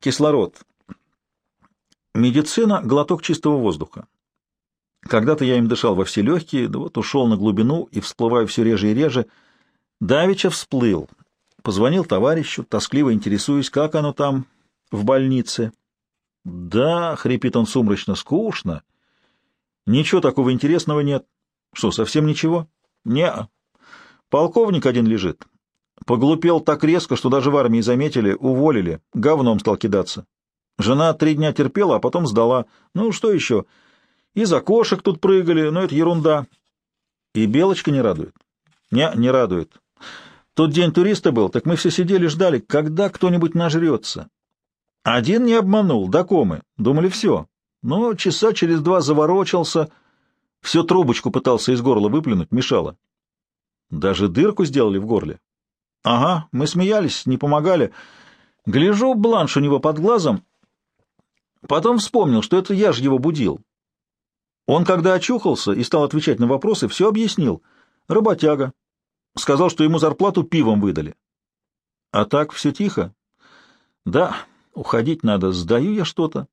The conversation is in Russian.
Кислород. Медицина — глоток чистого воздуха. Когда-то я им дышал во все легкие, да вот ушел на глубину и всплываю все реже и реже. Давича всплыл. Позвонил товарищу, тоскливо интересуюсь, как оно там, в больнице. «Да», — хрипит он сумрачно, — «скучно. Ничего такого интересного нет». «Что, совсем ничего?» «Не, полковник один лежит. Поглупел так резко, что даже в армии заметили, уволили, говном стал кидаться. Жена три дня терпела, а потом сдала. Ну, что еще? Из окошек тут прыгали, но это ерунда. И Белочка не радует? Не, не радует. Тот день туриста был, так мы все сидели ждали, когда кто-нибудь нажрется. Один не обманул, до комы. Думали, все. Но часа через два заворочился, всю трубочку пытался из горла выплюнуть, мешало. Даже дырку сделали в горле. Ага, мы смеялись, не помогали. Гляжу, бланш у него под глазом. Потом вспомнил, что это я же его будил. Он, когда очухался и стал отвечать на вопросы, все объяснил. Работяга. Сказал, что ему зарплату пивом выдали. А так все тихо? Да, уходить надо. Сдаю я что-то.